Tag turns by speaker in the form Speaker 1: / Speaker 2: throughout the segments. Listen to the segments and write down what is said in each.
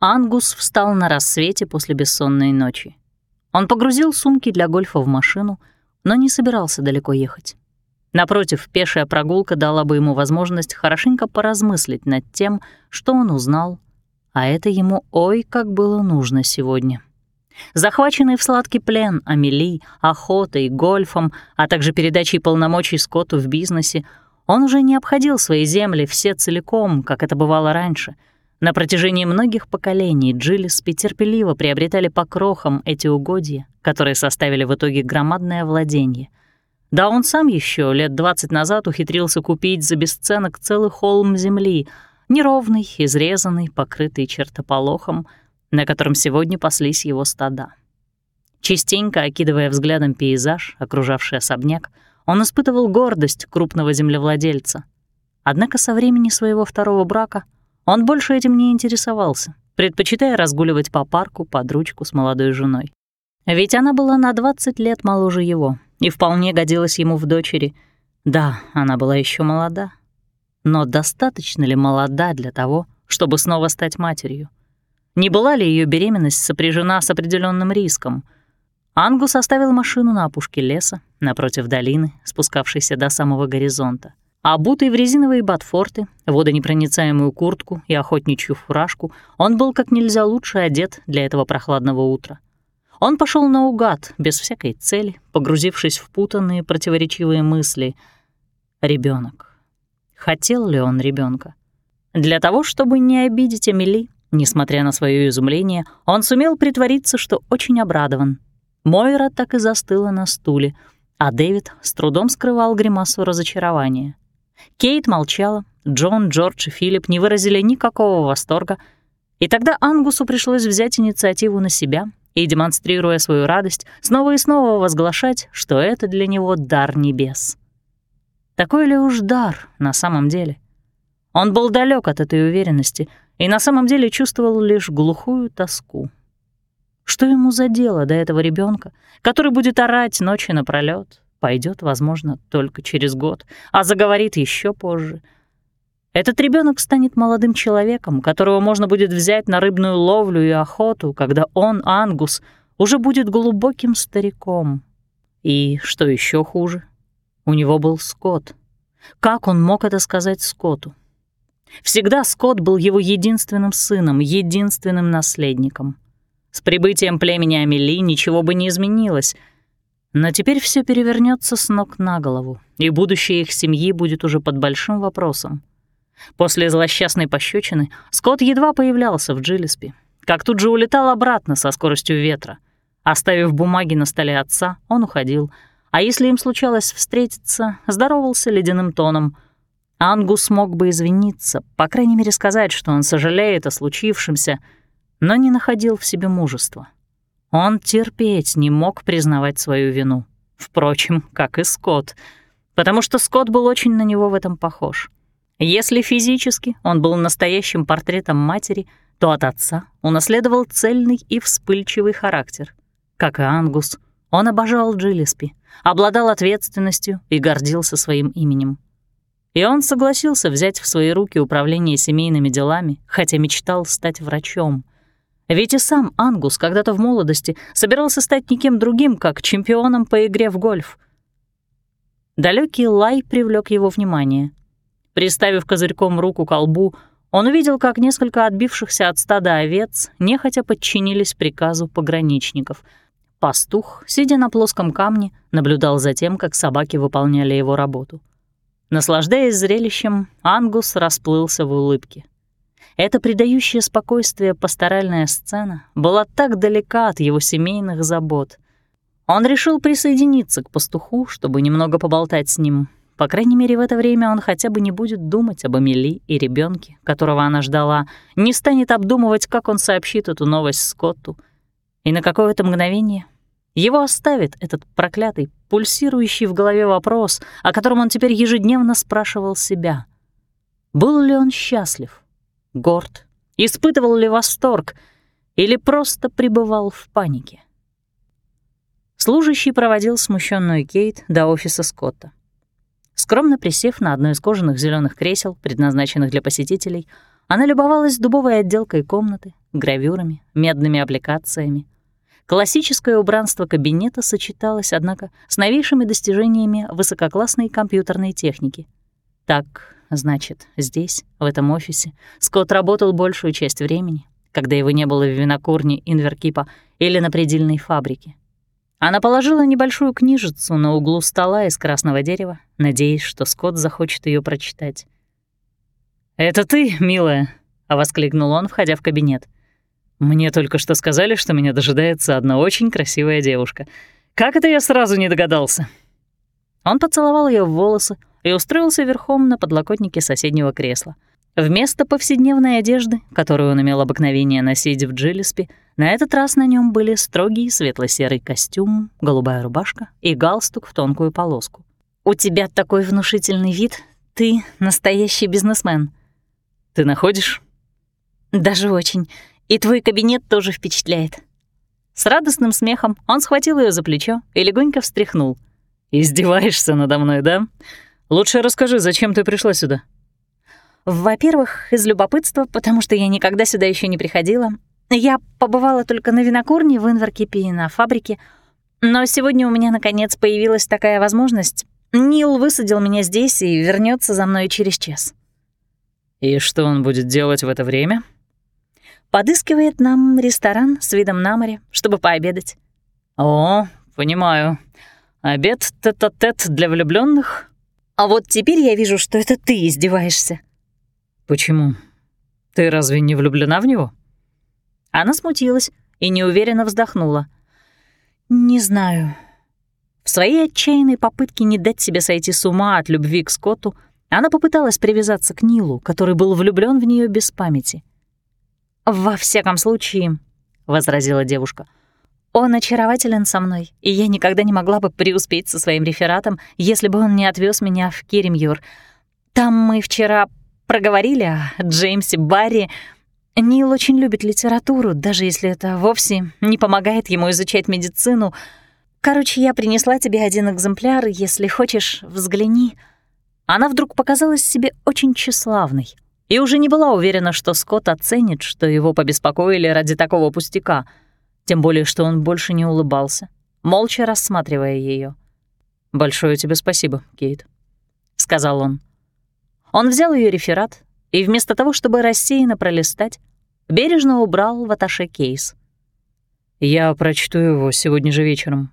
Speaker 1: Ангус встал на рассвете после бессонной ночи. Он погрузил сумки для гольфа в машину, но не собирался далеко ехать. Напротив, пешая прогулка дала бы ему возможность хорошенько поразмыслить над тем, что он узнал, а это ему ой как было нужно сегодня. Захваченный в сладкий плен Амели, охотой, гольфом, а также передачей полномочий Скотту в бизнесе, он уже не обходил свои земли все целиком, как это бывало раньше. На протяжении многих поколений Джилиспи терпеливо приобретали по крохам эти угодья, которые составили в итоге громадное владение. Да он сам еще лет двадцать назад ухитрился купить за бесценок целый холм земли, неровный, изрезанный, покрытый чертополохом, на котором сегодня паслись его стада. Частенько окидывая взглядом пейзаж, окружавший особняк, он испытывал гордость крупного землевладельца. Однако со времени своего второго брака он больше этим не интересовался, предпочитая разгуливать по парку под ручку с молодой женой. Ведь она была на 20 лет моложе его и вполне годилась ему в дочери. Да, она была еще молода. Но достаточно ли молода для того, чтобы снова стать матерью? Не была ли ее беременность сопряжена с определенным риском? Ангус оставил машину на опушке леса, напротив долины, спускавшейся до самого горизонта. Обутый в резиновые ботфорты, водонепроницаемую куртку и охотничью фуражку, он был как нельзя лучше одет для этого прохладного утра. Он пошел наугад, без всякой цели, погрузившись в путанные противоречивые мысли. Ребенок. Хотел ли он ребенка? Для того, чтобы не обидеть Эмили, Несмотря на свое изумление, он сумел притвориться, что очень обрадован. Мойра так и застыла на стуле, а Дэвид с трудом скрывал гримасу разочарования. Кейт молчала, Джон, Джордж и Филипп не выразили никакого восторга, и тогда Ангусу пришлось взять инициативу на себя и, демонстрируя свою радость, снова и снова возглашать, что это для него дар небес. Такой ли уж дар на самом деле? Он был далек от этой уверенности — и на самом деле чувствовал лишь глухую тоску. Что ему за дело до этого ребенка, который будет орать ночи напролёт, пойдет, возможно, только через год, а заговорит еще позже. Этот ребенок станет молодым человеком, которого можно будет взять на рыбную ловлю и охоту, когда он, Ангус, уже будет глубоким стариком. И, что еще хуже, у него был Скотт. Как он мог это сказать Скотту? Всегда Скотт был его единственным сыном, единственным наследником. С прибытием племени Амели ничего бы не изменилось, но теперь все перевернется с ног на голову, и будущее их семьи будет уже под большим вопросом. После злосчастной пощечины Скотт едва появлялся в Джилиспи, как тут же улетал обратно со скоростью ветра. Оставив бумаги на столе отца, он уходил, а если им случалось встретиться, здоровался ледяным тоном — Ангус мог бы извиниться, по крайней мере сказать, что он сожалеет о случившемся, но не находил в себе мужества. Он терпеть не мог признавать свою вину. Впрочем, как и Скотт, потому что Скотт был очень на него в этом похож. Если физически он был настоящим портретом матери, то от отца унаследовал цельный и вспыльчивый характер. Как и Ангус, он обожал Джиллиспи, обладал ответственностью и гордился своим именем. И он согласился взять в свои руки управление семейными делами, хотя мечтал стать врачом. Ведь и сам Ангус когда-то в молодости собирался стать никем другим, как чемпионом по игре в гольф. Далекий лай привлек его внимание. Приставив козырьком руку к колбу, он увидел, как несколько отбившихся от стада овец нехотя подчинились приказу пограничников. Пастух, сидя на плоском камне, наблюдал за тем, как собаки выполняли его работу. Наслаждаясь зрелищем, Ангус расплылся в улыбке. Эта придающая спокойствие пасторальная сцена была так далека от его семейных забот. Он решил присоединиться к пастуху, чтобы немного поболтать с ним. По крайней мере, в это время он хотя бы не будет думать об Амели и ребенке, которого она ждала, не станет обдумывать, как он сообщит эту новость Скотту. И на какое-то мгновение его оставит этот проклятый, пульсирующий в голове вопрос, о котором он теперь ежедневно спрашивал себя. Был ли он счастлив, горд, испытывал ли восторг или просто пребывал в панике? Служащий проводил смущенную Кейт до офиса Скотта. Скромно присев на одно из кожаных зеленых кресел, предназначенных для посетителей, она любовалась дубовой отделкой комнаты, гравюрами, медными аппликациями. Классическое убранство кабинета сочеталось, однако, с новейшими достижениями высококлассной компьютерной техники. Так, значит, здесь, в этом офисе, Скотт работал большую часть времени, когда его не было в винокурне Инверкипа или на предельной фабрике. Она положила небольшую книжицу на углу стола из красного дерева, надеясь, что Скотт захочет ее прочитать. «Это ты, милая?» — воскликнул он, входя в кабинет. «Мне только что сказали, что меня дожидается одна очень красивая девушка. Как это я сразу не догадался?» Он поцеловал ее в волосы и устроился верхом на подлокотнике соседнего кресла. Вместо повседневной одежды, которую он имел обыкновение носить в Джилиспе, на этот раз на нем были строгий светло-серый костюм, голубая рубашка и галстук в тонкую полоску. «У тебя такой внушительный вид. Ты настоящий бизнесмен». «Ты находишь?» «Даже очень. И твой кабинет тоже впечатляет». С радостным смехом он схватил ее за плечо и легонько встряхнул.
Speaker 2: «Издеваешься надо мной, да? Лучше расскажи, зачем ты пришла сюда?»
Speaker 1: «Во-первых, из любопытства, потому что я никогда сюда еще не приходила. Я побывала только на винокурне в Инверкипе и на фабрике. Но сегодня у меня, наконец, появилась такая возможность. Нил высадил меня здесь и вернется за мной через час».
Speaker 2: «И что он будет делать в это время?»
Speaker 1: «Подыскивает нам ресторан с видом на море, чтобы пообедать».
Speaker 2: «О, понимаю. Обед тет-а-тет для влюбленных.
Speaker 1: А вот теперь я вижу, что это ты издеваешься.
Speaker 2: Почему? Ты разве не влюблена в него?
Speaker 1: Она смутилась и неуверенно вздохнула. Не знаю. В своей отчаянной попытке не дать себе сойти с ума от любви к Скотту, она попыталась привязаться к Нилу, который был влюблен в нее без памяти. «Во всяком случае», — возразила девушка, — он очарователен со мной, и я никогда не могла бы преуспеть со своим рефератом, если бы он не отвез меня в Керемьюр. Там мы вчера проговорили о Джеймсе Барри. Нил очень любит литературу, даже если это вовсе не помогает ему изучать медицину. Короче, я принесла тебе один экземпляр, если хочешь, взгляни. Она вдруг показалась себе очень тщеславной и уже не была уверена, что Скотт оценит, что его побеспокоили ради такого пустяка — тем более, что он больше не улыбался, молча рассматривая ее.
Speaker 2: «Большое тебе спасибо, Кейт», — сказал он.
Speaker 1: Он взял ее реферат и вместо того, чтобы рассеянно пролистать, бережно убрал в аташе кейс.
Speaker 2: «Я прочту его сегодня же вечером».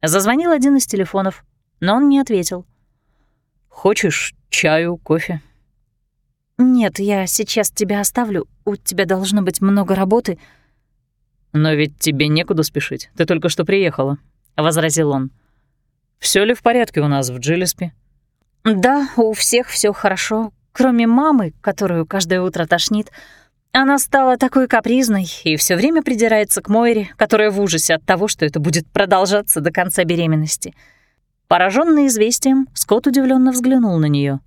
Speaker 1: Зазвонил один из телефонов, но он не ответил.
Speaker 2: «Хочешь чаю, кофе?»
Speaker 1: «Нет, я сейчас тебя оставлю. У тебя должно быть много работы»,
Speaker 2: «Но ведь тебе некуда спешить, ты только что приехала», — возразил он. Все ли в порядке у нас в Джилиспе?»
Speaker 1: «Да, у всех все хорошо, кроме мамы, которую каждое утро тошнит. Она стала такой капризной и все время придирается к Мойре, которая в ужасе от того, что это будет продолжаться до конца беременности». Пораженный известием, Скотт удивленно взглянул на нее.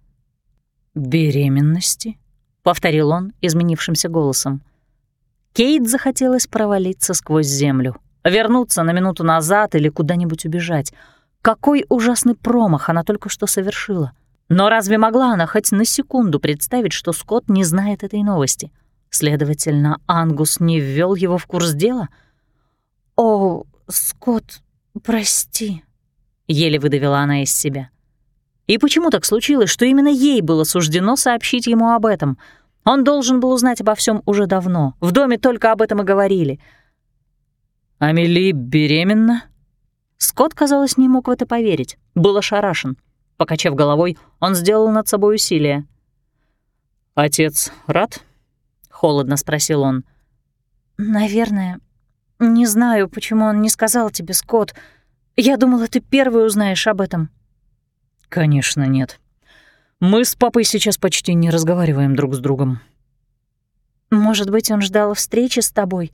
Speaker 2: «Беременности?» — повторил он изменившимся голосом.
Speaker 1: Кейт захотелось провалиться сквозь землю, вернуться на минуту назад или куда-нибудь убежать. Какой ужасный промах она только что совершила. Но разве могла она хоть на секунду представить, что Скотт не знает этой новости? Следовательно, Ангус не ввел его в курс дела? «О, Скотт, прости», — еле выдавила она из себя. И почему так случилось, что именно ей было суждено сообщить ему об этом — он должен был узнать обо всем уже давно. В доме только об этом и говорили.
Speaker 2: «Амели беременна?»
Speaker 1: Скотт, казалось, не мог в это поверить. Был ошарашен. Покачав головой, он сделал над собой усилие.
Speaker 2: «Отец рад?» — холодно спросил он.
Speaker 1: «Наверное. Не знаю, почему он не сказал тебе, Скотт. Я думала, ты первый узнаешь об этом».
Speaker 2: «Конечно, нет. Мы с папой сейчас почти не разговариваем друг с другом.
Speaker 1: Может быть, он ждал встречи с тобой?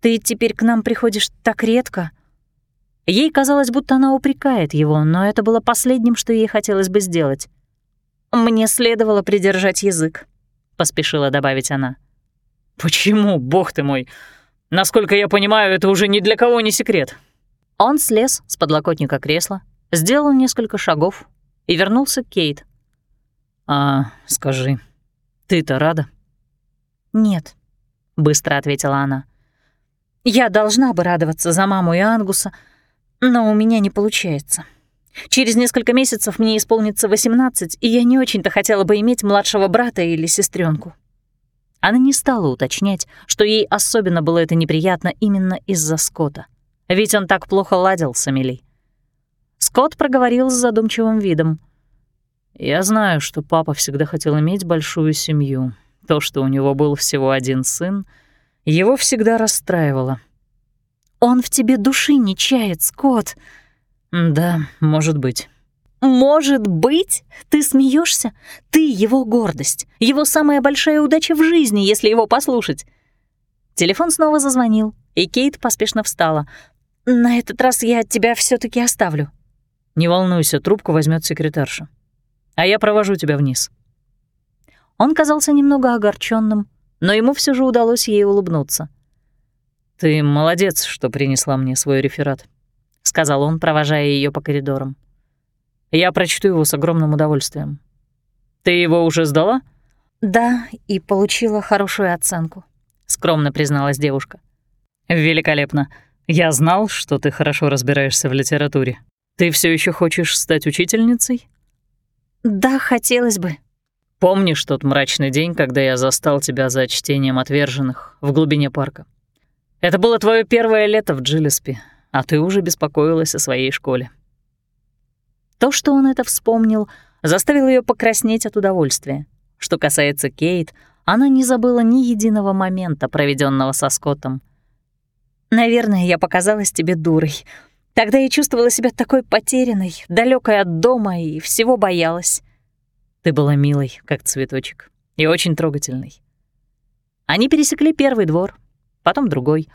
Speaker 1: Ты теперь к нам приходишь так редко. Ей казалось, будто она упрекает его, но это было последним, что ей хотелось бы сделать. «Мне следовало придержать язык», — поспешила добавить она.
Speaker 2: «Почему, бог ты мой? Насколько я понимаю, это уже ни для кого не секрет».
Speaker 1: Он слез с подлокотника кресла, сделал несколько шагов и вернулся к Кейт.
Speaker 2: «А скажи, ты-то рада?»
Speaker 1: «Нет». — быстро ответила она. «Я должна бы радоваться за маму и Ангуса, но у меня не получается. Через несколько месяцев мне исполнится 18, и я не очень-то хотела бы иметь младшего брата или сестренку. Она не стала уточнять, что ей особенно было это неприятно именно из-за Скотта, ведь он так плохо ладил с Амели. Скотт проговорил с задумчивым видом. «Я знаю, что папа всегда хотел иметь большую семью. То, что у него был всего один сын, его всегда расстраивало». «Он в тебе души не чает, Скотт!» «Да, может быть». «Может быть? Ты смеешься? Ты его гордость, его самая большая удача в жизни, если его послушать». Телефон снова зазвонил, и Кейт поспешно встала. «На этот раз я тебя все таки оставлю».
Speaker 2: «Не волнуйся, трубку возьмет секретарша. А я провожу тебя вниз».
Speaker 1: Он казался немного огорченным, но ему все же удалось ей улыбнуться.
Speaker 2: «Ты молодец, что принесла мне свой реферат», — сказал он, провожая ее по коридорам. Я прочту его с огромным удовольствием. Ты его уже сдала?
Speaker 1: Да, и получила хорошую оценку, скромно призналась девушка.
Speaker 2: Великолепно. Я знал, что ты хорошо разбираешься в литературе. Ты все еще хочешь стать учительницей?
Speaker 1: Да, хотелось бы.
Speaker 2: Помнишь тот мрачный день, когда я застал тебя за чтением «Отверженных» в глубине парка? Это было твое первое лето в Джилеспи, а ты уже беспокоилась о своей школе.
Speaker 1: То, что он это вспомнил, заставило ее покраснеть от удовольствия. Что касается Кейт, она не забыла ни единого момента, проведенного со Скоттом. «Наверное, я показалась тебе дурой. Тогда я чувствовала себя такой потерянной, далекой от дома и всего боялась».
Speaker 2: «Ты была милой, как цветочек, и очень трогательной».
Speaker 1: Они пересекли первый двор, потом другой.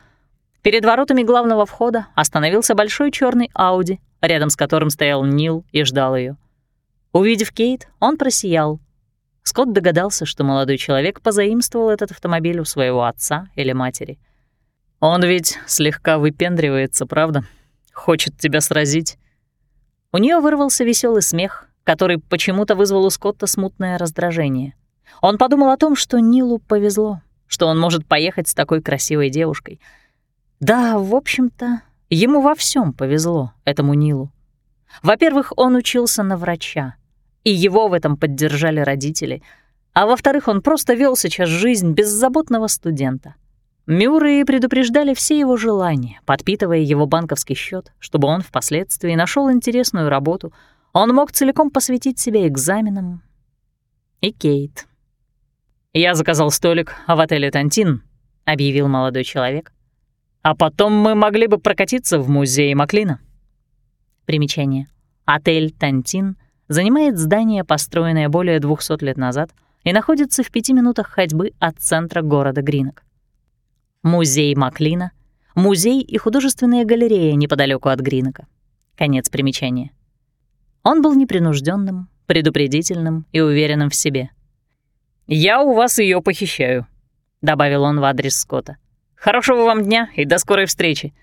Speaker 1: Перед воротами главного входа остановился большой черный Ауди, рядом с которым стоял Нил и ждал ее. Увидев Кейт, он просиял. Скотт догадался, что молодой человек позаимствовал этот автомобиль у своего отца или матери.
Speaker 2: «Он ведь слегка выпендривается, правда? Хочет тебя сразить?»
Speaker 1: У нее вырвался веселый смех, который почему-то вызвал у Скотта смутное раздражение. Он подумал о том, что Нилу повезло, что он может поехать с такой красивой девушкой. Да, в общем-то, Ему во всем повезло, этому Нилу. Во-первых, он учился на врача, и его в этом поддержали родители, а во-вторых, он просто вел сейчас жизнь беззаботного студента. Мюрреи предупреждали все его желания, подпитывая его банковский счет, чтобы он впоследствии нашел интересную работу, он мог целиком посвятить себя экзаменам. И Кейт.
Speaker 2: «Я заказал столик в отеле «Тантин», — объявил молодой человек, а потом мы могли бы прокатиться в музей Маклина.
Speaker 1: Примечание. Отель «Тантин» занимает здание, построенное более 200 лет назад, и находится в пяти минутах ходьбы от центра города Гринок. Музей Маклина — музей и художественная галерея неподалеку от Гринока. Конец примечания. Он был непринужденным, предупредительным и уверенным в себе.
Speaker 2: «Я у вас ее похищаю», — добавил он в адрес Скотта. Хорошего вам дня и до скорой встречи».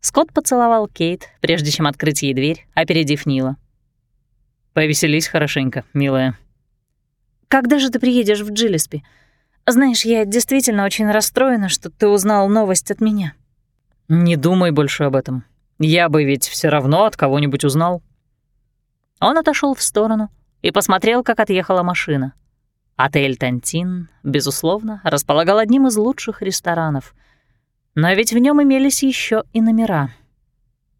Speaker 1: Скотт поцеловал Кейт, прежде чем открыть ей дверь, опередив Нила.
Speaker 2: «Повеселись хорошенько, милая».
Speaker 1: «Когда же ты приедешь в Джилеспи? Знаешь, я действительно очень расстроена, что ты узнал новость от меня».
Speaker 2: «Не думай больше об этом. Я бы ведь все равно от кого-нибудь узнал».
Speaker 1: Он отошел в сторону и посмотрел, как отъехала машина. Отель «Тантин», безусловно, располагал одним из лучших ресторанов. Но ведь в нем имелись еще и номера.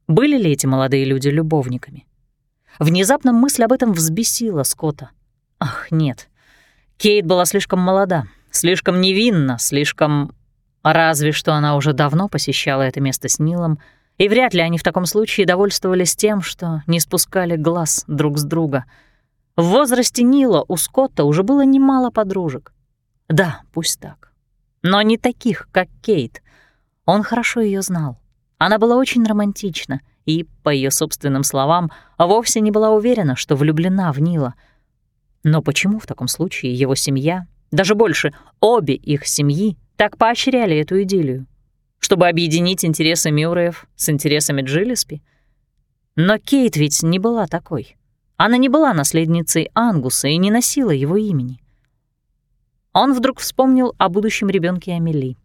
Speaker 1: Были ли эти молодые люди любовниками? Внезапно мысль об этом взбесила Скотта. Ах, нет. Кейт была слишком молода, слишком невинна, слишком... Разве что она уже давно посещала это место с Нилом, и вряд ли они в таком случае довольствовались тем, что не спускали глаз друг с друга — в возрасте Нила у Скотта уже было немало подружек. Да, пусть так. Но не таких, как Кейт. Он хорошо ее знал. Она была очень романтична и, по ее собственным словам, вовсе не была уверена, что влюблена в Нила. Но почему в таком случае его семья, даже больше, обе их семьи, так поощряли эту идиллию? Чтобы объединить интересы Мюрреев с интересами Джилеспи? Но Кейт ведь не была такой. Она не была наследницей Ангуса и не носила его имени. Он вдруг вспомнил о будущем ребенке Амели.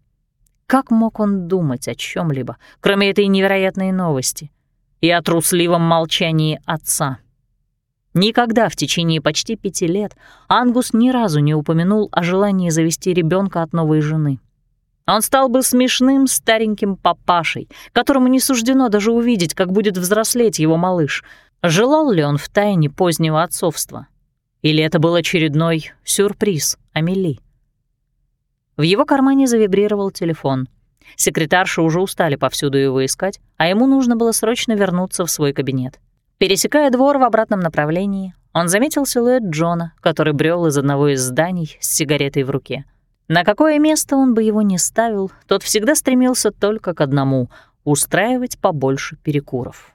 Speaker 1: Как мог он думать о чем либо кроме этой невероятной новости, и о трусливом молчании отца? Никогда в течение почти пяти лет Ангус ни разу не упомянул о желании завести ребенка от новой жены. Он стал бы смешным стареньким папашей, которому не суждено даже увидеть, как будет взрослеть его малыш. Желал ли он в тайне позднего отцовства? Или это был очередной сюрприз Амели? В его кармане завибрировал телефон. Секретарши уже устали повсюду его искать, а ему нужно было срочно вернуться в свой кабинет. Пересекая двор в обратном направлении, он заметил силуэт Джона, который брел из одного из зданий с сигаретой в руке. На какое место он бы его ни ставил, тот всегда стремился только к одному — устраивать побольше перекуров.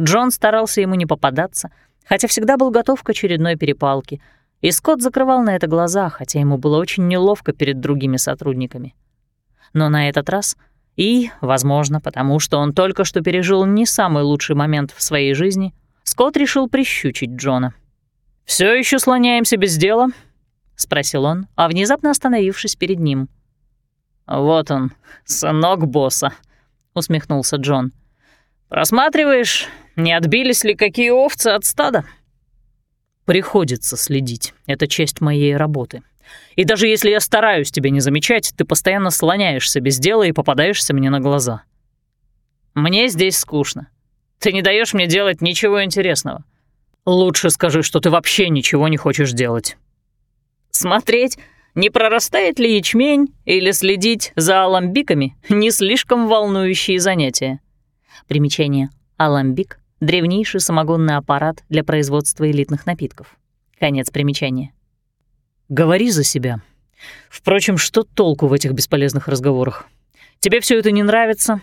Speaker 1: Джон старался ему не попадаться, хотя всегда был готов к очередной перепалке, и Скотт закрывал на это глаза, хотя ему было очень неловко перед другими сотрудниками. Но на этот раз и, возможно, потому что он только что пережил не самый лучший момент в своей жизни, Скотт решил прищучить Джона. Все еще слоняемся без дела?» — спросил он, а внезапно остановившись перед ним. «Вот он, сынок босса», — усмехнулся Джон. «Просматриваешь, не отбились ли какие овцы от стада?» «Приходится следить. Это часть моей работы. И даже если я стараюсь тебя не замечать, ты постоянно слоняешься без дела и попадаешься мне на глаза. Мне здесь скучно. Ты не даешь мне делать ничего интересного. Лучше скажи, что ты вообще ничего не хочешь делать». Смотреть, не прорастает ли ячмень, или следить за аламбиками — не слишком волнующие занятия. Примечание. Аламбик — древнейший самогонный аппарат для производства элитных напитков. Конец примечания. «Говори за себя. Впрочем, что толку в этих бесполезных разговорах? Тебе все это не нравится,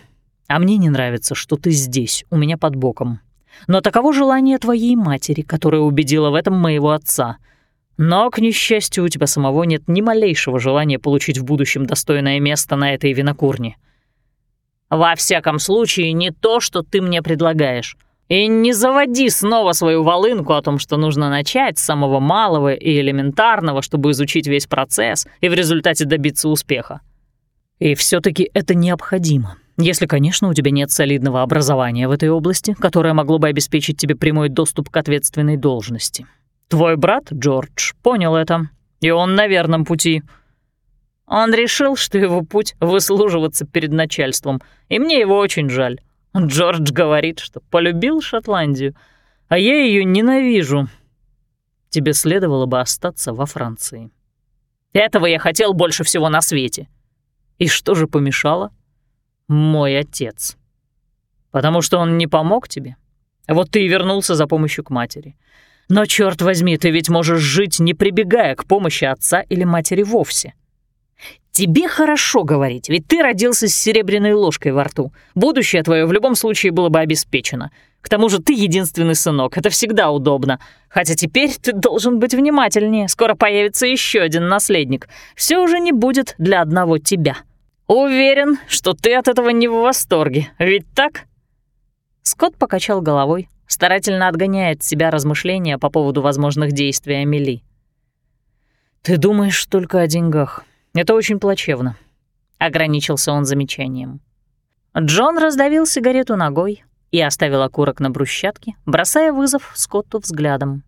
Speaker 1: а мне не нравится, что ты здесь, у меня под боком. Но таково желание твоей матери, которая убедила в этом моего отца — но, к несчастью, у тебя самого нет ни малейшего желания получить в будущем достойное место на этой винокурне. Во всяком случае, не то, что ты мне предлагаешь. И не заводи снова свою волынку о том, что нужно начать с самого малого и элементарного, чтобы изучить весь процесс и в результате добиться успеха. И все таки это необходимо, если, конечно, у тебя нет солидного образования в этой области, которое могло бы обеспечить тебе прямой доступ к ответственной должности. Твой брат, Джордж, понял это, и он на верном пути. Он решил, что его путь — выслуживаться перед начальством, и мне его очень жаль. Джордж говорит, что полюбил Шотландию, а я ее ненавижу. Тебе следовало бы остаться во Франции. Этого я хотел больше всего на свете. И что же помешало? Мой отец. Потому что он не помог тебе. Вот ты и вернулся за помощью к матери. Но, черт возьми, ты ведь можешь жить, не прибегая к помощи отца или матери вовсе. Тебе хорошо говорить, ведь ты родился с серебряной ложкой во рту. Будущее твое в любом случае было бы обеспечено. К тому же ты единственный сынок, это всегда удобно. Хотя теперь ты должен быть внимательнее, скоро появится еще один наследник. Все уже не будет для одного тебя. Уверен, что ты от этого не в восторге, ведь так?» Скотт покачал головой, старательно отгоняя от себя размышления по поводу возможных действий Амели. «Ты думаешь только о деньгах. Это очень плачевно», — ограничился он замечанием. Джон раздавил сигарету ногой и оставил окурок на брусчатке, бросая вызов Скотту взглядом.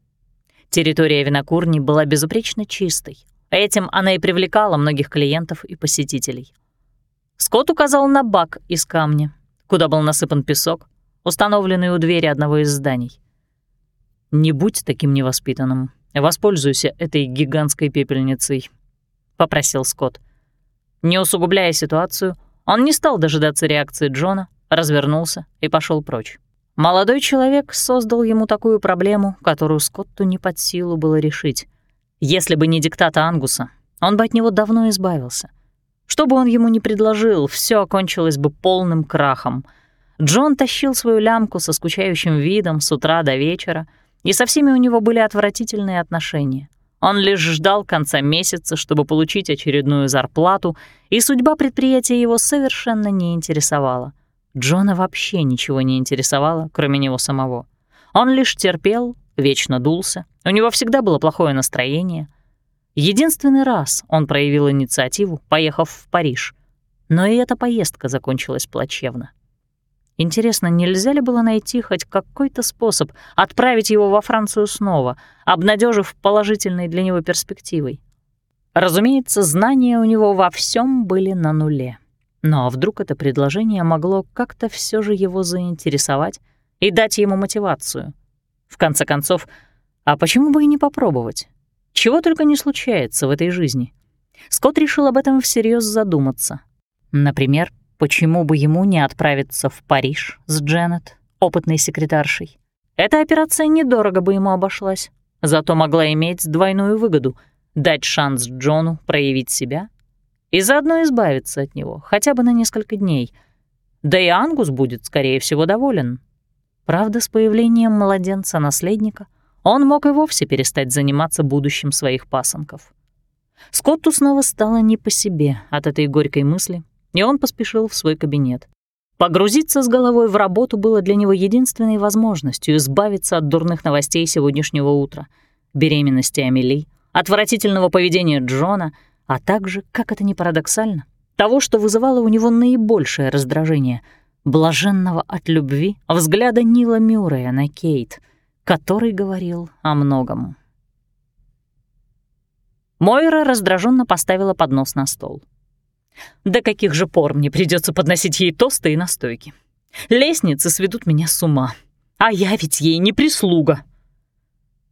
Speaker 1: Территория винокурни была безупречно чистой. Этим она и привлекала многих клиентов и посетителей. Скотт указал на бак из камня, куда был насыпан песок, установленный у двери одного из зданий. «Не будь таким невоспитанным. Воспользуйся этой гигантской пепельницей», — попросил Скотт. Не усугубляя ситуацию, он не стал дожидаться реакции Джона, развернулся и пошел прочь. Молодой человек создал ему такую проблему, которую Скотту не под силу было решить. Если бы не диктата Ангуса, он бы от него давно избавился. Что бы он ему ни предложил, все окончилось бы полным крахом — Джон тащил свою лямку со скучающим видом с утра до вечера, и со всеми у него были отвратительные отношения. Он лишь ждал конца месяца, чтобы получить очередную зарплату, и судьба предприятия его совершенно не интересовала. Джона вообще ничего не интересовало, кроме него самого. Он лишь терпел, вечно дулся, у него всегда было плохое настроение. Единственный раз он проявил инициативу, поехав в Париж. Но и эта поездка закончилась плачевно. Интересно, нельзя ли было найти хоть какой-то способ отправить его во Францию снова, обнадежив положительной для него перспективой? Разумеется, знания у него во всем были на нуле. Но вдруг это предложение могло как-то все же его заинтересовать и дать ему мотивацию? В конце концов, а почему бы и не попробовать? Чего только не случается в этой жизни. Скотт решил об этом всерьез задуматься. Например, почему бы ему не отправиться в Париж с Дженнет, опытной секретаршей? Эта операция недорого бы ему обошлась, зато могла иметь двойную выгоду — дать шанс Джону проявить себя и заодно избавиться от него хотя бы на несколько дней. Да и Ангус будет, скорее всего, доволен. Правда, с появлением младенца-наследника он мог и вовсе перестать заниматься будущим своих пасынков. Скотту снова стало не по себе от этой горькой мысли, и он поспешил в свой кабинет. Погрузиться с головой в работу было для него единственной возможностью избавиться от дурных новостей сегодняшнего утра, беременности Амели, отвратительного поведения Джона — а также, как это ни парадоксально, того, что вызывало у него наибольшее раздражение — блаженного от любви взгляда Нила Мюррея на Кейт, который говорил о многом. Мойра раздраженно поставила поднос на стол. «До каких же пор мне придется подносить ей тосты и настойки? Лестницы сведут меня с ума, а я ведь ей не прислуга».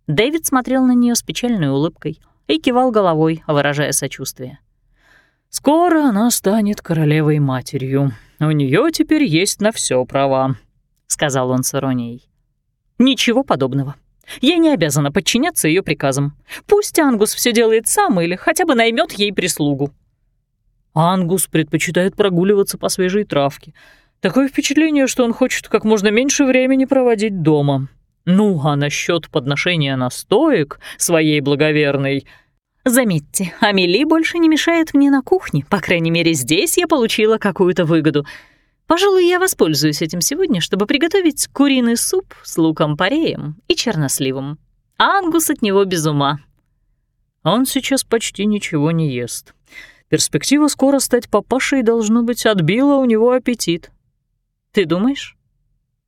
Speaker 1: Дэвид смотрел на нее с печальной улыбкой, и кивал головой, выражая сочувствие. «Скоро она станет королевой-матерью. У нее теперь есть на все права», — сказал он с иронией. «Ничего подобного. Я не обязана подчиняться ее приказам. Пусть Ангус все делает сам или хотя бы наймет ей прислугу». Ангус предпочитает прогуливаться по свежей травке. Такое впечатление, что он хочет как можно меньше времени проводить дома. Ну, а насчет подношения настоек своей благоверной... Заметьте, Амели больше не мешает мне на кухне. По крайней мере, здесь я получила какую-то выгоду. Пожалуй, я воспользуюсь этим сегодня, чтобы приготовить куриный суп с луком-пореем и черносливом. Ангус от него без ума. Он сейчас почти ничего не ест. Перспектива скоро стать папашей, должно быть, отбила у него аппетит. Ты думаешь?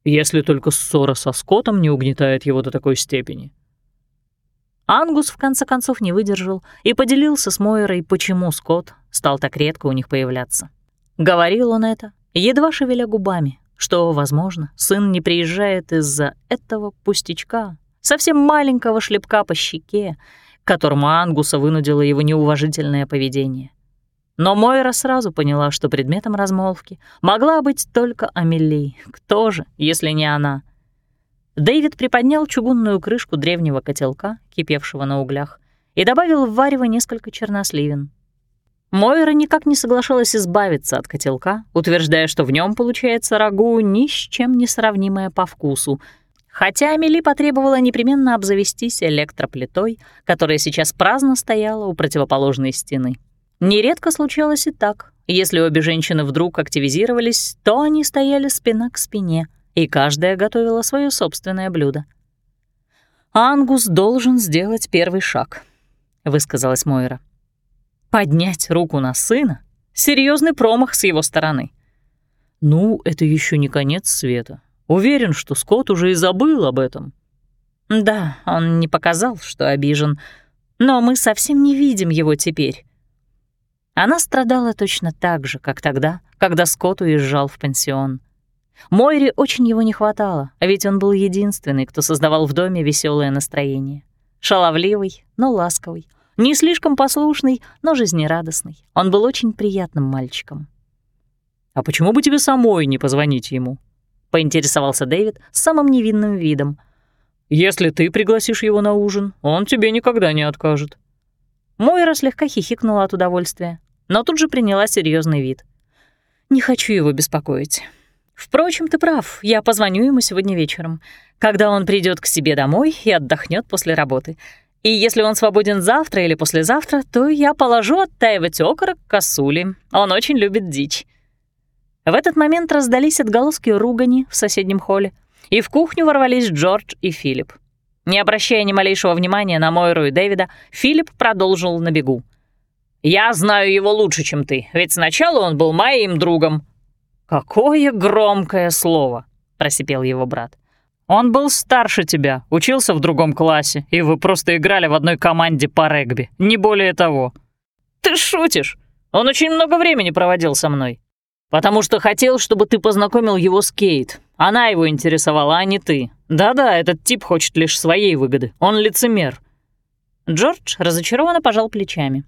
Speaker 1: если только ссора со Скоттом не угнетает его до такой степени. Ангус в конце концов не выдержал и поделился с Мойрой, почему Скотт стал так редко у них появляться. Говорил он это, едва шевеля губами, что, возможно, сын не приезжает из-за этого пустячка, совсем маленького шлепка по щеке, которому Ангуса вынудило его неуважительное поведение. Но Мойра сразу поняла, что предметом размолвки могла быть только Амели. Кто же, если не она? Дэвид приподнял чугунную крышку древнего котелка, кипевшего на углях, и добавил в варево несколько черносливин. Мойра никак не соглашалась избавиться от котелка, утверждая, что в нем получается рагу ни с чем не сравнимое по вкусу, хотя Амели потребовала непременно обзавестись электроплитой, которая сейчас праздно стояла у противоположной стены. Нередко случалось и так. Если обе женщины вдруг активизировались, то они стояли спина к спине, и каждая готовила свое собственное блюдо. «Ангус должен сделать первый шаг», — высказалась Мойра. «Поднять руку на сына — серьезный промах с его стороны». «Ну, это еще не конец света. Уверен, что Скотт уже и забыл об этом». «Да, он не показал, что обижен, но мы совсем не видим его теперь. Она страдала точно так же, как тогда, когда Скотт уезжал в пансион. Мойре очень его не хватало, ведь он был единственный, кто создавал в доме веселое настроение. Шаловливый, но ласковый, не слишком послушный, но жизнерадостный. Он был очень приятным мальчиком. «А почему бы тебе самой не позвонить ему?» — поинтересовался Дэвид с самым невинным видом. «Если ты пригласишь его на ужин, он тебе никогда не откажет». Мойра слегка хихикнула от удовольствия, но тут же приняла серьезный вид. «Не хочу его беспокоить. Впрочем, ты прав, я позвоню ему сегодня вечером, когда он придет к себе домой и отдохнет после работы. И если он свободен завтра или послезавтра, то я положу оттаивать окорок косули. Он очень любит дичь». В этот момент раздались отголоски ругани в соседнем холле, и в кухню ворвались Джордж и Филипп. Не обращая ни малейшего внимания на Мойру и Дэвида, Филипп продолжил на бегу. «Я знаю его лучше, чем ты, ведь сначала он был моим другом». «Какое громкое слово!» — просипел его брат. «Он был старше тебя, учился в другом классе, и вы просто играли в одной команде по регби, не более того». «Ты шутишь? Он очень много времени проводил со мной. Потому что хотел, чтобы ты познакомил его с Кейт. Она его интересовала, а не ты. Да-да, этот тип хочет лишь своей выгоды. Он лицемер». Джордж разочарованно пожал плечами.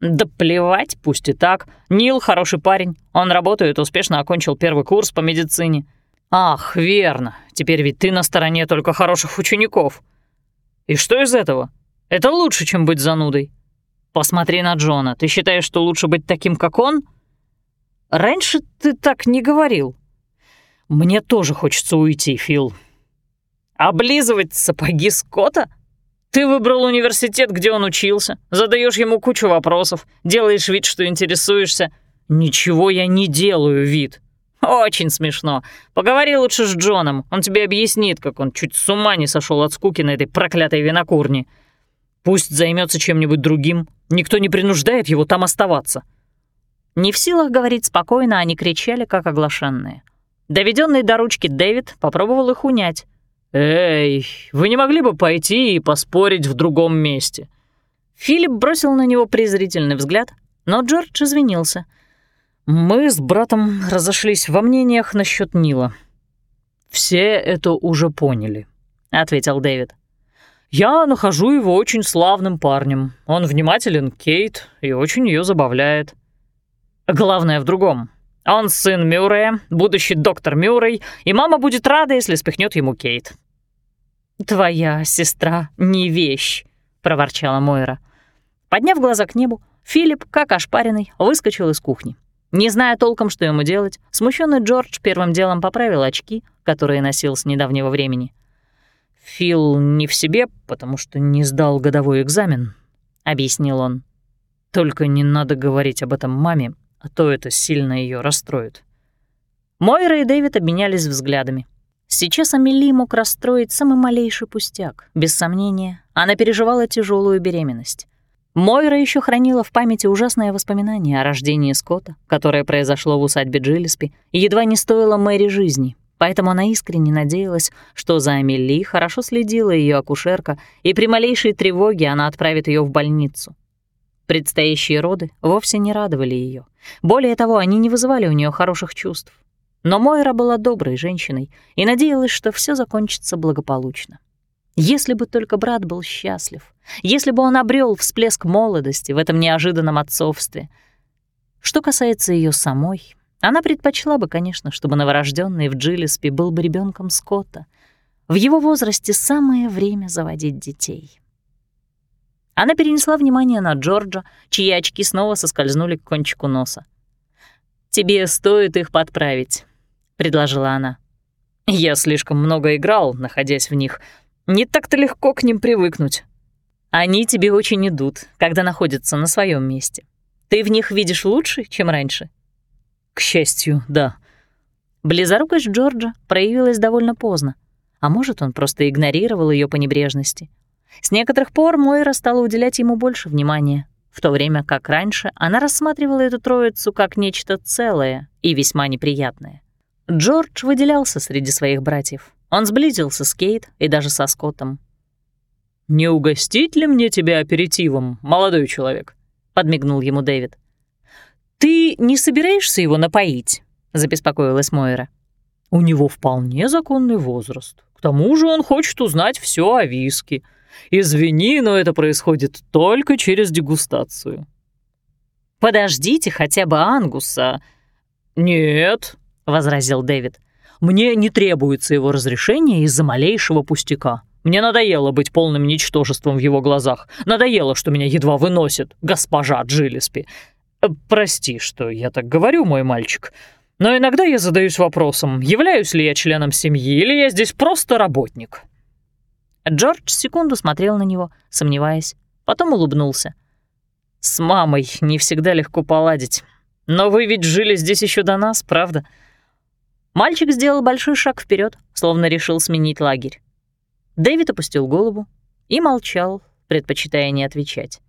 Speaker 1: «Да плевать, пусть и так. Нил хороший парень. Он работает, успешно окончил первый курс по медицине. Ах, верно. Теперь ведь ты на стороне только хороших учеников. И что из этого? Это лучше, чем быть занудой. Посмотри на Джона. Ты считаешь, что лучше быть таким, как он?» Раньше ты так не говорил. Мне тоже хочется уйти, Фил. Облизывать сапоги Скотта? Ты выбрал университет, где он учился, задаешь ему кучу вопросов, делаешь вид, что интересуешься. Ничего я не делаю вид. Очень смешно. Поговори лучше с Джоном, он тебе объяснит, как он чуть с ума не сошел от скуки на этой проклятой винокурне. Пусть займется чем-нибудь другим, никто не принуждает его там оставаться. Не в силах говорить спокойно, они кричали, как оглашенные. Доведенный до ручки Дэвид попробовал их унять. «Эй, вы не могли бы пойти и поспорить в другом месте?» Филипп бросил на него презрительный взгляд, но Джордж извинился. «Мы с братом разошлись во мнениях насчет Нила». «Все это уже поняли», — ответил Дэвид. «Я нахожу его очень славным парнем. Он внимателен Кейт и очень ее забавляет. Главное в другом. Он сын Мюррея, будущий доктор Мюррей, и мама будет рада, если спихнет ему Кейт. «Твоя сестра не вещь», — проворчала Мойра. Подняв глаза к небу, Филипп, как ошпаренный, выскочил из кухни. Не зная толком, что ему делать, смущенный Джордж первым делом поправил очки, которые носил с недавнего времени. «Фил не в себе, потому что не сдал годовой экзамен», — объяснил он. «Только не надо говорить об этом маме, а то это сильно ее расстроит. Мойра и Дэвид обменялись взглядами. Сейчас Амели мог расстроить самый малейший пустяк. Без сомнения, она переживала тяжелую беременность. Мойра еще хранила в памяти ужасное воспоминание о рождении Скотта, которое произошло в усадьбе Джиллиспи и едва не стоило Мэри жизни, поэтому она искренне надеялась, что за Амели хорошо следила ее акушерка, и при малейшей тревоге она отправит ее в больницу. Предстоящие роды вовсе не радовали ее. Более того, они не вызывали у нее хороших чувств. Но Мойра была доброй женщиной и надеялась, что все закончится благополучно. Если бы только брат был счастлив, если бы он обрел всплеск молодости в этом неожиданном отцовстве. Что касается ее самой, она предпочла бы, конечно, чтобы новорожденный в Джилиспе был бы ребенком Скотта. В его возрасте самое время заводить детей. Она перенесла внимание на Джорджа, чьи очки снова соскользнули к кончику носа. «Тебе стоит их подправить», — предложила она. «Я слишком много играл, находясь в них. Не так-то легко к ним привыкнуть. Они тебе очень идут, когда находятся на своем месте. Ты в них видишь лучше, чем раньше?» «К счастью, да». Близорукость Джорджа проявилась довольно поздно, а может, он просто игнорировал ее по небрежности. С некоторых пор Мойра стала уделять ему больше внимания, в то время как раньше она рассматривала эту троицу как нечто целое и весьма неприятное. Джордж выделялся среди своих братьев. Он сблизился с Кейт и даже со Скоттом. «Не угостить ли мне тебя аперитивом, молодой человек?» — подмигнул ему Дэвид. «Ты не собираешься его напоить?» — забеспокоилась Мойра. «У него вполне законный возраст. К тому же он хочет узнать все о виске. Извини, но это происходит только через дегустацию». «Подождите хотя бы Ангуса». «Нет», — возразил Дэвид. «Мне не требуется его разрешение из-за малейшего пустяка. Мне надоело быть полным ничтожеством в его глазах. Надоело, что меня едва выносит госпожа Джиллиспи. Э, прости, что я так говорю, мой мальчик, но иногда я задаюсь вопросом, являюсь ли я членом семьи или я здесь просто работник». Джордж секунду смотрел на него, сомневаясь, потом улыбнулся. «С мамой не всегда легко поладить. Но вы ведь жили здесь еще до нас, правда?» Мальчик сделал большой шаг вперед, словно решил сменить лагерь. Дэвид опустил голову и молчал, предпочитая не отвечать.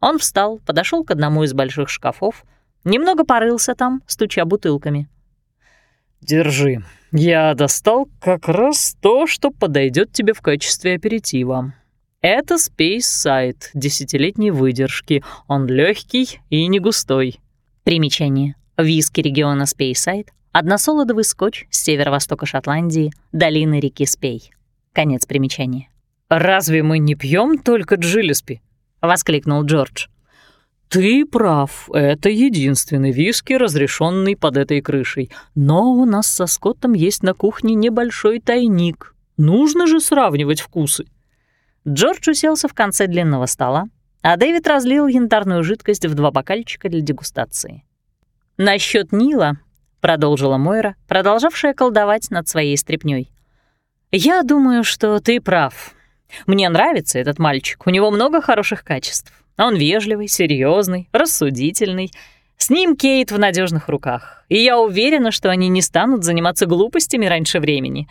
Speaker 1: Он встал, подошел к одному из больших шкафов, немного порылся там, стуча бутылками.
Speaker 2: «Держи, я достал как раз то, что подойдет тебе в качестве аперитива. Это Space Side десятилетней выдержки. Он легкий и не густой».
Speaker 1: Примечание. Виски региона Спейсайд — односолодовый скотч с северо-востока Шотландии, долины реки Спей. Конец примечания.
Speaker 2: «Разве мы не пьем только Джилеспи?» — воскликнул Джордж. «Ты прав, это единственный виски, разрешенный под этой крышей. Но у нас со Скоттом есть на кухне небольшой тайник. Нужно же сравнивать вкусы».
Speaker 1: Джордж уселся в конце длинного стола, а Дэвид разлил янтарную жидкость в два бокальчика для дегустации. «Насчёт Нила», — продолжила Мойра, продолжавшая колдовать над своей стряпнёй. «Я думаю, что ты прав. Мне нравится этот мальчик, у него много хороших качеств. Он вежливый, серьезный, рассудительный. С ним Кейт в надежных руках, и я уверена, что они не станут заниматься глупостями раньше времени».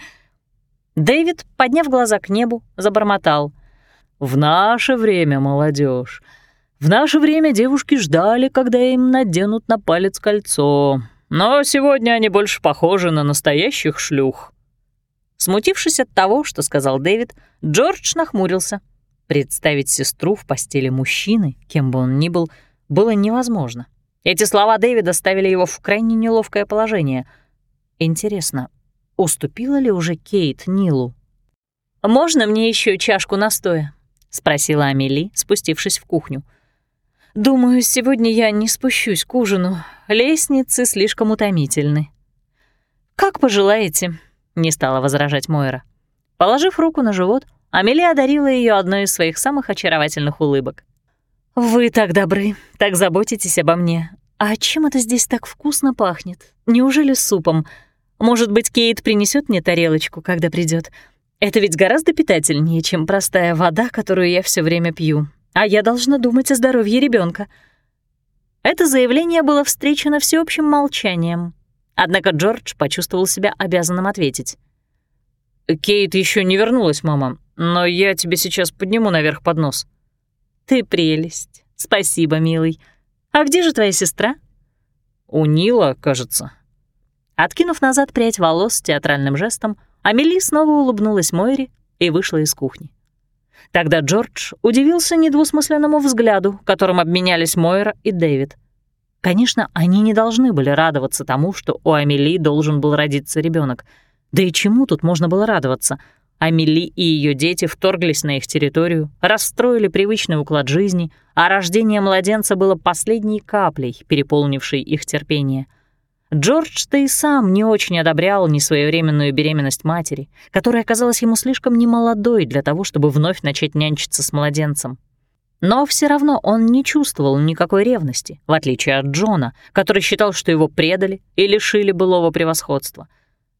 Speaker 1: Дэвид, подняв глаза к небу, забормотал. «В наше время, молодежь, в наше время девушки ждали, когда им наденут на палец кольцо, но сегодня они больше похожи на настоящих шлюх». Смутившись от того, что сказал Дэвид, Джордж нахмурился. Представить сестру в постели мужчины, кем бы он ни был, было невозможно. Эти слова Дэвида ставили его в крайне неловкое положение. Интересно, уступила ли уже Кейт Нилу? «Можно мне еще чашку настоя?» — спросила Амели, спустившись в кухню. «Думаю, сегодня я не спущусь к ужину. Лестницы слишком утомительны». «Как пожелаете», — не стала возражать Мойра. Положив руку на живот, Амелия одарила ее одной из своих самых очаровательных улыбок. «Вы так добры, так заботитесь обо мне. А чем это здесь так вкусно пахнет? Неужели супом? Может быть, Кейт принесет мне тарелочку, когда придет? Это ведь гораздо питательнее, чем простая вода, которую я все время пью а я должна думать о здоровье ребенка. Это заявление было встречено всеобщим молчанием. Однако Джордж почувствовал себя обязанным ответить. «Кейт еще не вернулась, мама, но я тебе сейчас подниму наверх под нос». «Ты прелесть. Спасибо, милый. А где же твоя сестра?»
Speaker 2: «У Нила, кажется».
Speaker 1: Откинув назад прядь волос театральным жестом, Амели снова улыбнулась Мойре и вышла из кухни. Тогда Джордж удивился недвусмысленному взгляду, которым обменялись Мойра и Дэвид. Конечно, они не должны были радоваться тому, что у Амели должен был родиться ребенок. Да и чему тут можно было радоваться? Амели и ее дети вторглись на их территорию, расстроили привычный уклад жизни, а рождение младенца было последней каплей, переполнившей их терпение — Джордж-то и сам не очень одобрял несвоевременную беременность матери, которая оказалась ему слишком немолодой для того, чтобы вновь начать нянчиться с младенцем. Но все равно он не чувствовал никакой ревности, в отличие от Джона, который считал, что его предали и лишили былого превосходства.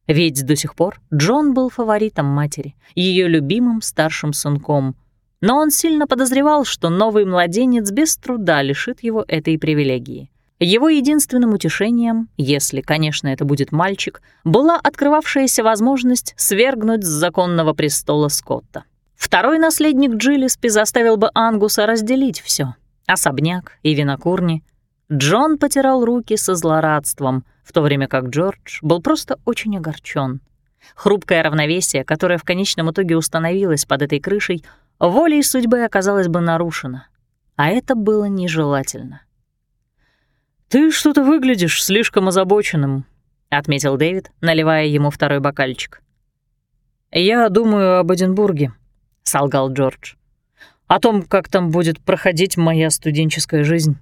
Speaker 1: Ведь до сих пор Джон был фаворитом матери, ее любимым старшим сынком. Но он сильно подозревал, что новый младенец без труда лишит его этой привилегии. Его единственным утешением, если, конечно, это будет мальчик, была открывавшаяся возможность свергнуть с законного престола Скотта. Второй наследник Джиллиспи заставил бы Ангуса разделить все: особняк и винокурни. Джон потирал руки со злорадством, в то время как Джордж был просто очень огорчен. Хрупкое равновесие, которое в конечном итоге установилось под этой крышей, волей судьбы оказалось бы нарушено. А это было нежелательно.
Speaker 2: «Ты что-то выглядишь слишком озабоченным», — отметил Дэвид, наливая ему второй бокальчик. «Я думаю об Эдинбурге», — солгал Джордж. «О том, как там будет проходить моя студенческая жизнь».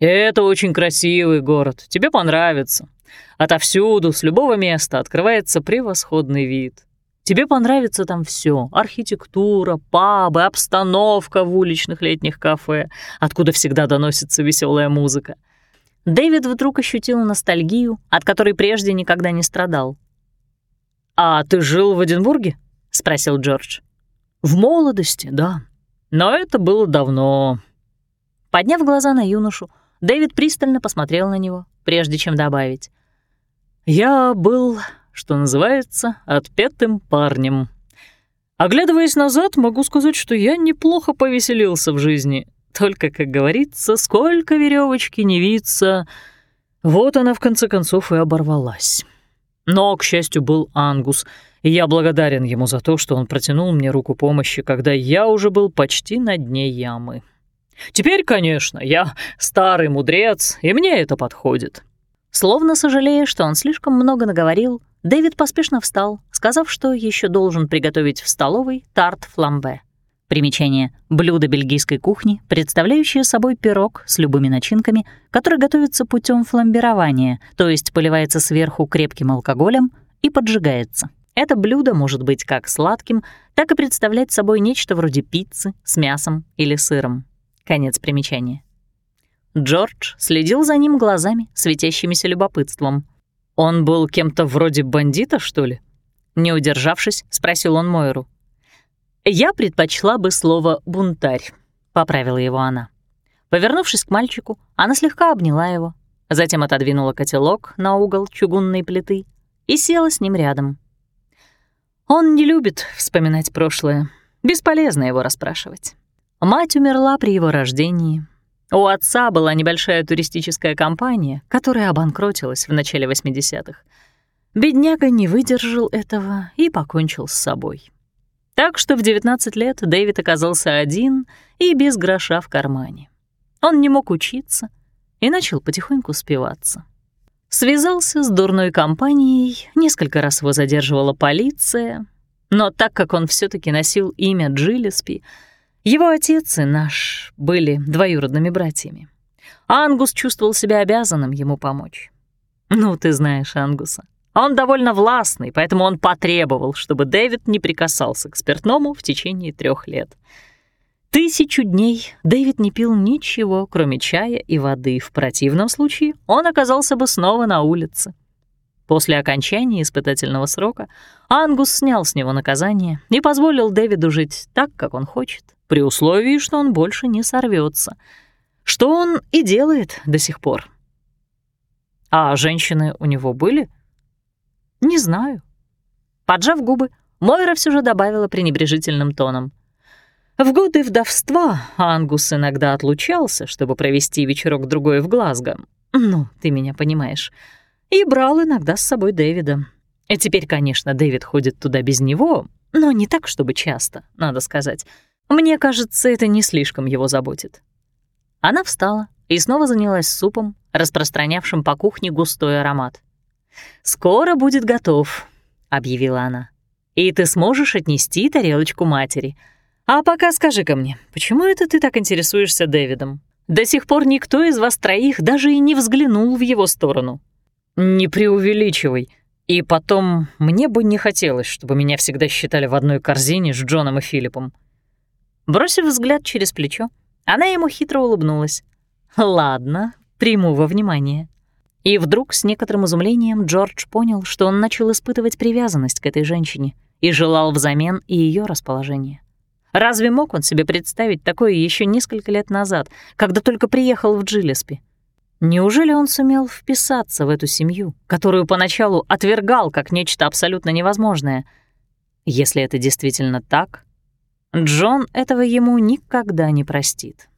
Speaker 2: «Это очень красивый город, тебе понравится. Отовсюду, с любого места открывается превосходный вид. Тебе понравится там все: архитектура, пабы, обстановка в уличных летних кафе, откуда всегда доносится веселая музыка.
Speaker 1: Дэвид вдруг ощутил ностальгию, от которой прежде никогда не страдал.
Speaker 2: «А ты жил в Эдинбурге?» — спросил Джордж. «В молодости, да. Но это было давно».
Speaker 1: Подняв глаза на юношу, Дэвид пристально посмотрел на него, прежде чем добавить.
Speaker 2: «Я был, что называется, отпетым парнем. Оглядываясь назад, могу сказать, что я неплохо повеселился в жизни. Только, как говорится, сколько веревочки не виться, вот она в конце концов и оборвалась. Но, к счастью, был Ангус, и я благодарен ему за то, что он протянул мне руку помощи, когда я уже был почти на дне ямы. Теперь, конечно, я старый мудрец, и мне это подходит.
Speaker 1: Словно сожалея, что он слишком много наговорил, Дэвид поспешно встал, сказав, что еще должен приготовить в столовой тарт фламбе. Примечание. Блюдо бельгийской кухни, представляющее собой пирог с любыми начинками, который готовится путем фламбирования, то есть поливается сверху крепким алкоголем и поджигается. Это блюдо может быть как сладким, так и представлять собой нечто вроде пиццы с мясом или сыром. Конец примечания. Джордж следил за ним глазами, светящимися любопытством. «Он был кем-то вроде бандита, что ли?» Не удержавшись, спросил он Мойру. «Я предпочла бы слово «бунтарь», — поправила его она. Повернувшись к мальчику, она слегка обняла его, затем отодвинула котелок на угол чугунной плиты и села с ним рядом. Он не любит вспоминать прошлое. Бесполезно его расспрашивать. Мать умерла при его рождении. У отца была небольшая туристическая компания, которая обанкротилась в начале 80-х. Бедняга не выдержал этого и покончил с собой. Так что в 19 лет Дэвид оказался один и без гроша в кармане. Он не мог учиться и начал потихоньку спиваться. Связался с дурной компанией, несколько раз его задерживала полиция, но так как он все таки носил имя Джиллеспи, его отец и наш были двоюродными братьями. Ангус чувствовал себя обязанным ему помочь. Ну, ты знаешь Ангуса. Он довольно властный, поэтому он потребовал, чтобы Дэвид не прикасался к спиртному в течение трех лет. Тысячу дней Дэвид не пил ничего, кроме чая и воды. В противном случае он оказался бы снова на улице. После окончания испытательного срока Ангус снял с него наказание и позволил Дэвиду жить так, как он хочет, при условии, что он больше не сорвется, что он и делает до сих пор. А женщины у него были? «Не знаю». Поджав губы, Мойра все же добавила пренебрежительным тоном. В годы вдовства Ангус иногда отлучался, чтобы провести вечерок-другой в Глазго. Ну, ты меня понимаешь. И брал иногда с собой Дэвида. И теперь, конечно, Дэвид ходит туда без него, но не так, чтобы часто, надо сказать. Мне кажется, это не слишком его заботит. Она встала и снова занялась супом, распространявшим по кухне густой аромат. «Скоро будет готов», — объявила она. «И ты сможешь отнести тарелочку матери. А пока скажи-ка мне, почему это ты так интересуешься Дэвидом? До сих пор никто из вас троих даже и не взглянул в его сторону». «Не преувеличивай. И потом, мне бы не хотелось, чтобы меня всегда считали в одной корзине с Джоном и Филиппом». Бросив взгляд через плечо, она ему хитро улыбнулась. «Ладно, приму во внимание». И вдруг с некоторым изумлением Джордж понял, что он начал испытывать привязанность к этой женщине и желал взамен и ее расположение. Разве мог он себе представить такое еще несколько лет назад, когда только приехал в Джилеспи? Неужели он сумел вписаться в эту семью, которую поначалу отвергал как нечто абсолютно невозможное? Если это действительно так, Джон этого ему никогда не простит.